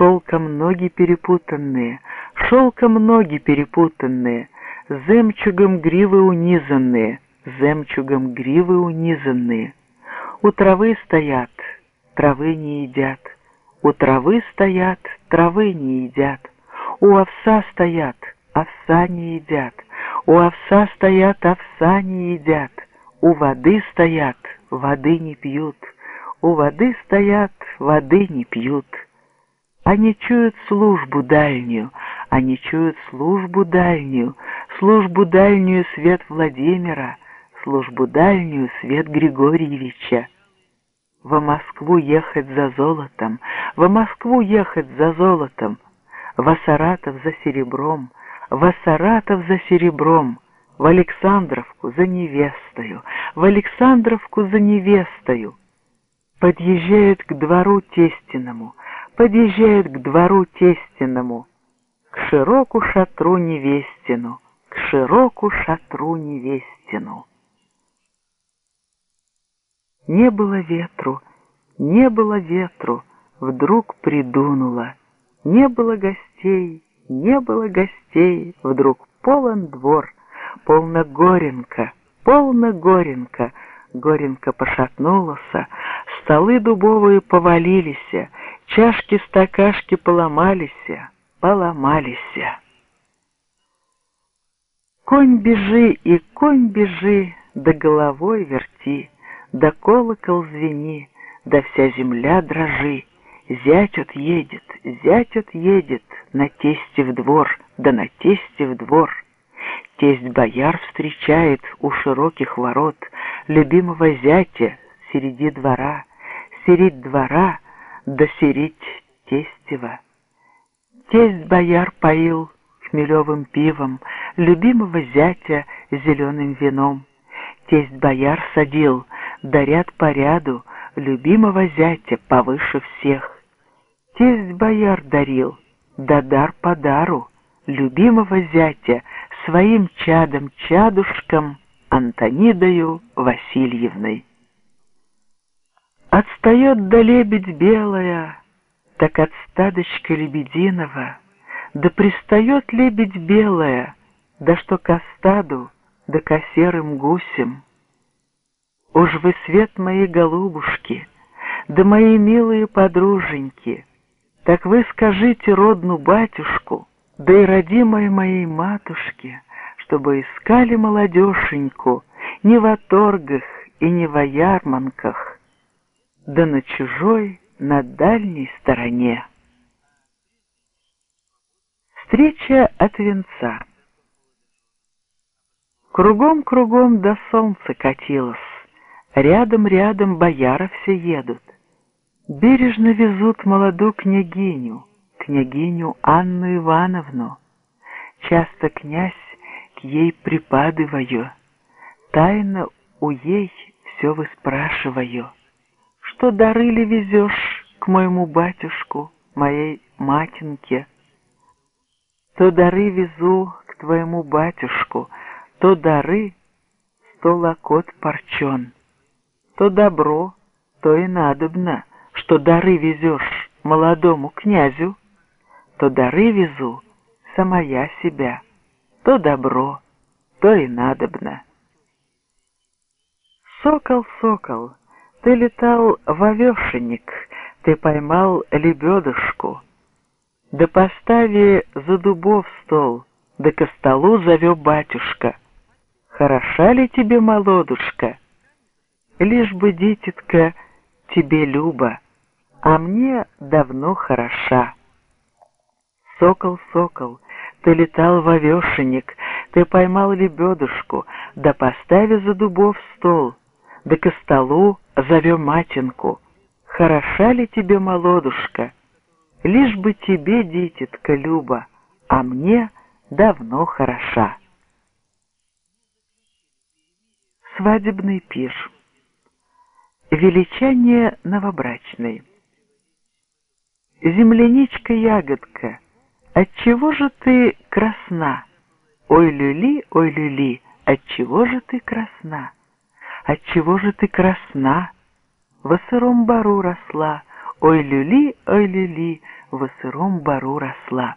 Шелком ноги перепутанные, шелком ноги перепутанные, Земчугом гривы унизанные, земчугом гривы унизанные. У травы стоят, травы не едят, у травы стоят, травы не едят, у овса стоят, овса не едят, у овса стоят, овса не едят, у воды стоят, воды не пьют, у воды стоят, воды не пьют. Они чуют службу дальнюю, они чуют службу дальнюю, службу дальнюю свет Владимира, службу дальнюю свет Григорьевича. Во Москву ехать за золотом, во Москву ехать за золотом, во Саратов за серебром, во Саратов за серебром, в Александровку за невестою, в Александровку за невестою. Подъезжают к двору тестиному, подъезжают к двору тестиному, к широку шатру невестину, к широку шатру невестину. Не было ветру, не было ветру, вдруг придунуло. Не было гостей, не было гостей, вдруг полон двор, полно горенка, полно горенка. Горенка пошатнулась, столы дубовые повалились, чашки-стакашки поломались, поломались. Конь бежи и конь бежи, да головой верти, да колокол звени, да вся земля дрожи. Зять отъедет, зять отъедет, на тесте в двор, да на тесте в двор. Тесть бояр встречает у широких ворот любимого зятя среди двора, середь двора, да середь тестева. Тесть бояр поил хмелевым пивом, любимого зятя зеленым вином. Тесть бояр садил, дарят по ряду, любимого зятя повыше всех. Тесть бояр дарил, да дар по дару, любимого зятя своим чадом-чадушкам Антонидою Васильевной. Отстает да лебедь белая, так от стадочка лебединого, да пристает лебедь белая, да что ко стаду, да ко серым гусям. Уж вы свет мои голубушки, да мои милые подруженьки, так вы скажите родну батюшку, да и родимой моей матушке, чтобы искали молодеженьку не в оторгах и не во ярманках, да на чужой, на дальней стороне. Встреча от венца Кругом-кругом до солнца катилось, Рядом-рядом бояра все едут. Бережно везут молодую княгиню, Княгиню Анну Ивановну. Часто князь к ей припадываю, Тайно у ей все выспрашиваю. Что дары ли везешь к моему батюшку, Моей матинке? То дары везу к твоему батюшку, То дары сто локот парчон то добро, то и надобно, что дары везешь молодому князю, то дары везу сама я себя, то добро, то и надобно. Сокол, сокол, ты летал в овешенник, ты поймал лебедушку, да постави за дубов стол, да ко столу зовё батюшка. Хороша ли тебе молодушка? Лишь бы, дитятка, тебе люба, а мне давно хороша. Сокол, сокол, ты летал в овешенник, ты поймал лебедушку, да постави за дубов стол, да ко столу зовё матинку. Хороша ли тебе молодушка? Лишь бы тебе, дитятка, люба, а мне давно хороша. Свадебный пир Величание новобрачной. Земляничка-ягодка, отчего же ты красна? Ой, люли, ой, люли, отчего же ты красна? Отчего же ты красна? Во сыром бару росла, ой, люли, ой, люли, в сыром бару росла.